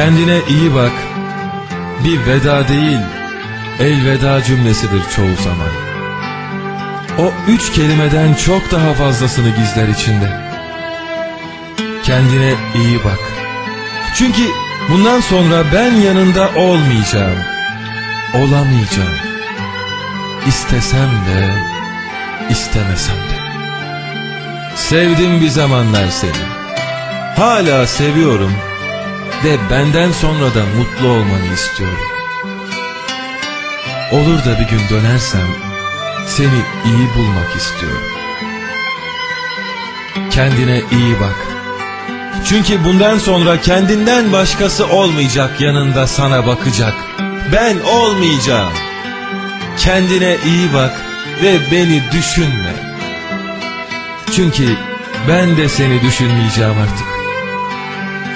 Kendine iyi bak. Bir veda değil, elveda cümlesidir çoğu zaman. O üç kelimeden çok daha fazlasını gizler içinde. Kendine iyi bak. Çünkü bundan sonra ben yanında olmayacağım. Olamayacağım. İstesem de, istemesem de. Sevdim bir zamanlar seni. Hala seviyorum ve benden sonra da mutlu olmanı istiyorum. Olur da bir gün dönersem seni iyi bulmak istiyorum. Kendine iyi bak. Çünkü bundan sonra kendinden başkası olmayacak yanında sana bakacak. Ben olmayacağım. Kendine iyi bak ve beni düşünme. Çünkü ben de seni düşünmeyeceğim artık.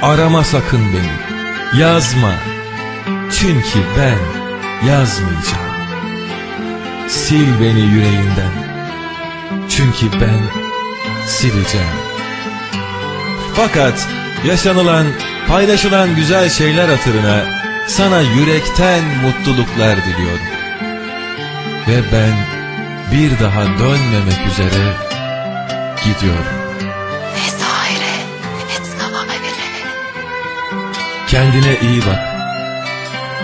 Arama sakın beni. Yazma. Çünkü ben yazmayacağım. Sil beni yüreğinden. Çünkü ben sileceğim. Fakat yaşanılan, paylaşılan güzel şeyler hatırına sana yürekten mutluluklar diliyorum. Ve ben bir daha dönmemek üzere gidiyorum. Kendine iyi bak.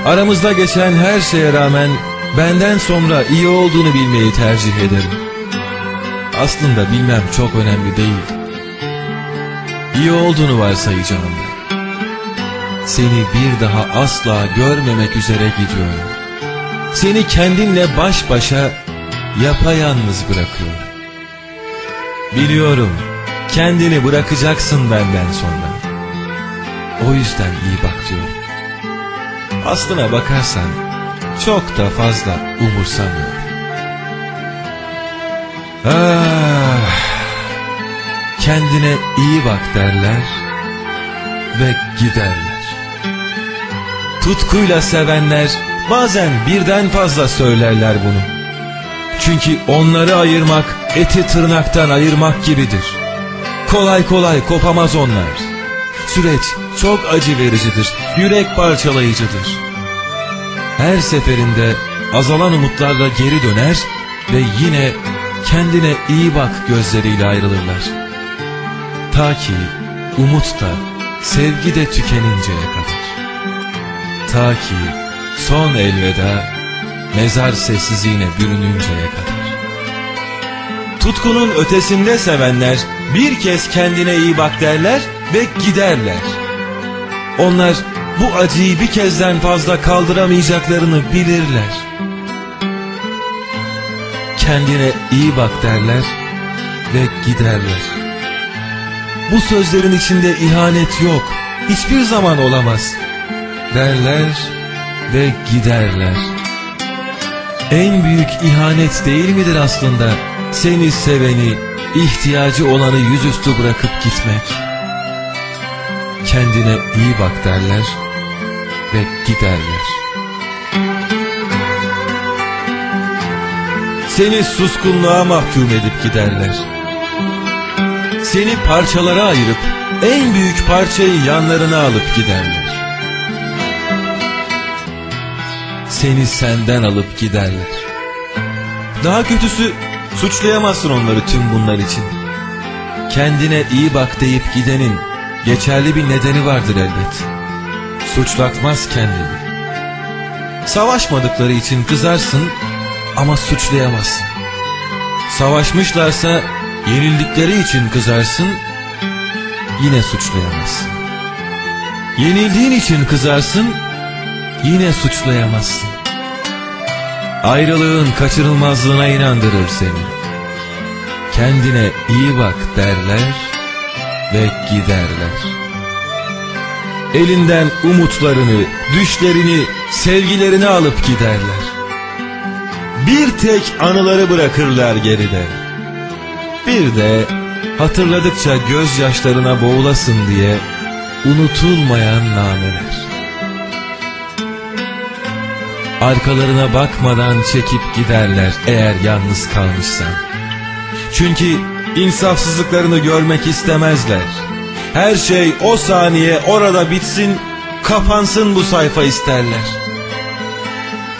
Aramızda geçen her şeye rağmen benden sonra iyi olduğunu bilmeyi tercih ederim. Aslında bilmem çok önemli değil. İyi olduğunu varsayacağım ben. Seni bir daha asla görmemek üzere gidiyorum. Seni kendinle baş başa yapayalnız bırakıyorum. Biliyorum kendini bırakacaksın benden sonra. O yüzden iyi bak diyorum. Aslına bakarsan çok da fazla umursamıyorum. Ah, kendine iyi bak derler ve giderler. Tutkuyla sevenler bazen birden fazla söylerler bunu. Çünkü onları ayırmak eti tırnaktan ayırmak gibidir. Kolay kolay kopamaz onlar. Süreç çok acı vericidir, yürek parçalayıcıdır. Her seferinde azalan umutlarla geri döner ve yine kendine iyi bak gözleriyle ayrılırlar. Ta ki umut da sevgi de tükeninceye kadar. Ta ki son elveda mezar sessizliğine bürününceye kadar. Tutkunun ötesinde sevenler bir kez kendine iyi bak derler ve giderler. Onlar bu acıyı bir kezden fazla kaldıramayacaklarını bilirler. Kendine iyi bak derler ve giderler. Bu sözlerin içinde ihanet yok, hiçbir zaman olamaz derler ve giderler. En büyük ihanet değil midir aslında seni seveni, ihtiyacı olanı yüzüstü bırakıp gitmek? Kendine iyi bak derler ve giderler. Seni suskunluğa mahkum edip giderler. Seni parçalara ayırıp en büyük parçayı yanlarına alıp giderler. Seni senden alıp giderler. Daha kötüsü suçlayamazsın onları tüm bunlar için. Kendine iyi bak deyip gidenin geçerli bir nedeni vardır elbet. Suçlatmaz kendini. Savaşmadıkları için kızarsın ama suçlayamazsın. Savaşmışlarsa yenildikleri için kızarsın yine suçlayamazsın. Yenildiğin için kızarsın yine suçlayamazsın. Ayrılığın kaçırılmazlığına inandırır seni. Kendine iyi bak derler ve giderler. Elinden umutlarını, düşlerini, sevgilerini alıp giderler. Bir tek anıları bırakırlar geride. Bir de hatırladıkça gözyaşlarına boğulasın diye unutulmayan nameler. Arkalarına bakmadan çekip giderler eğer yalnız kalmışsan. Çünkü insafsızlıklarını görmek istemezler. Her şey o saniye orada bitsin, kapansın bu sayfa isterler.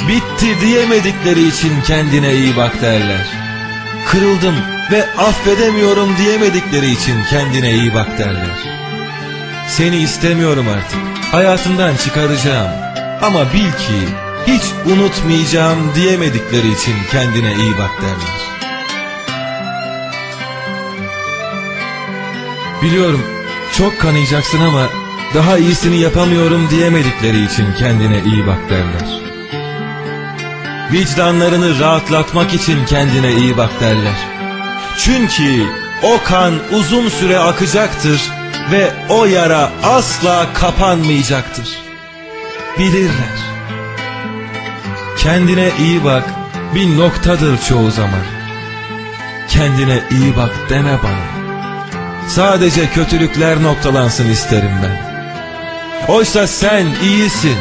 Bitti diyemedikleri için kendine iyi bak derler. Kırıldım ve affedemiyorum diyemedikleri için kendine iyi bak derler. Seni istemiyorum artık. Hayatından çıkaracağım. Ama bil ki hiç unutmayacağım diyemedikleri için kendine iyi bak derler. Biliyorum çok kanayacaksın ama daha iyisini yapamıyorum diyemedikleri için kendine iyi bak derler. Vicdanlarını rahatlatmak için kendine iyi bak derler. Çünkü o kan uzun süre akacaktır ve o yara asla kapanmayacaktır. Bilirler. Kendine iyi bak bir noktadır çoğu zaman. Kendine iyi bak deme bana. Sadece kötülükler noktalansın isterim ben. Oysa sen iyisin.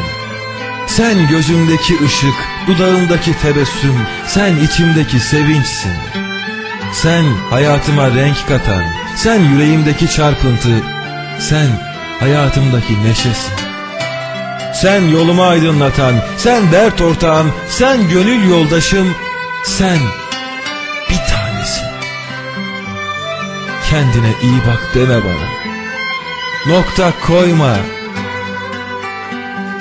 Sen gözümdeki ışık, dudağımdaki tebessüm, sen içimdeki sevinçsin. Sen hayatıma renk katan, sen yüreğimdeki çarpıntı, sen hayatımdaki neşesin. Sen yolumu aydınlatan, sen dert ortağım, sen gönül yoldaşım, sen bir tanesin. Kendine iyi bak deme bana. Nokta koyma.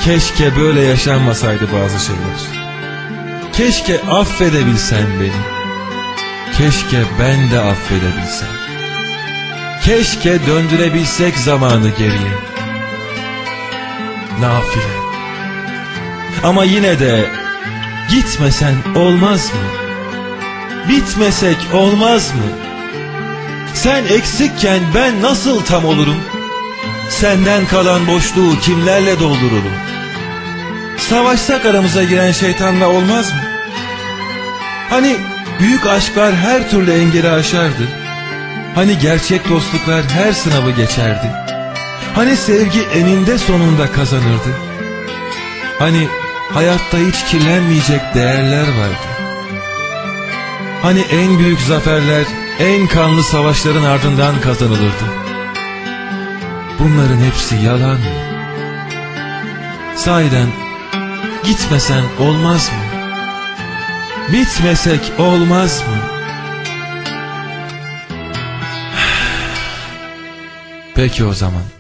Keşke böyle yaşanmasaydı bazı şeyler. Keşke affedebilsen beni. Keşke ben de affedebilsem. Keşke döndürebilsek zamanı geriye. Nafile. Ama yine de gitmesen olmaz mı? Bitmesek olmaz mı? Sen eksikken ben nasıl tam olurum? Senden kalan boşluğu kimlerle doldururum? Savaşsak aramıza giren şeytanla olmaz mı? Hani büyük aşklar her türlü engeli aşardı? Hani gerçek dostluklar her sınavı geçerdi? Hani sevgi eninde sonunda kazanırdı? Hani hayatta hiç kirlenmeyecek değerler vardı? Hani en büyük zaferler en kanlı savaşların ardından kazanılırdı? Bunların hepsi yalan mı? Sahiden gitmesen olmaz mı? Bitmesek olmaz mı? Peki o zaman.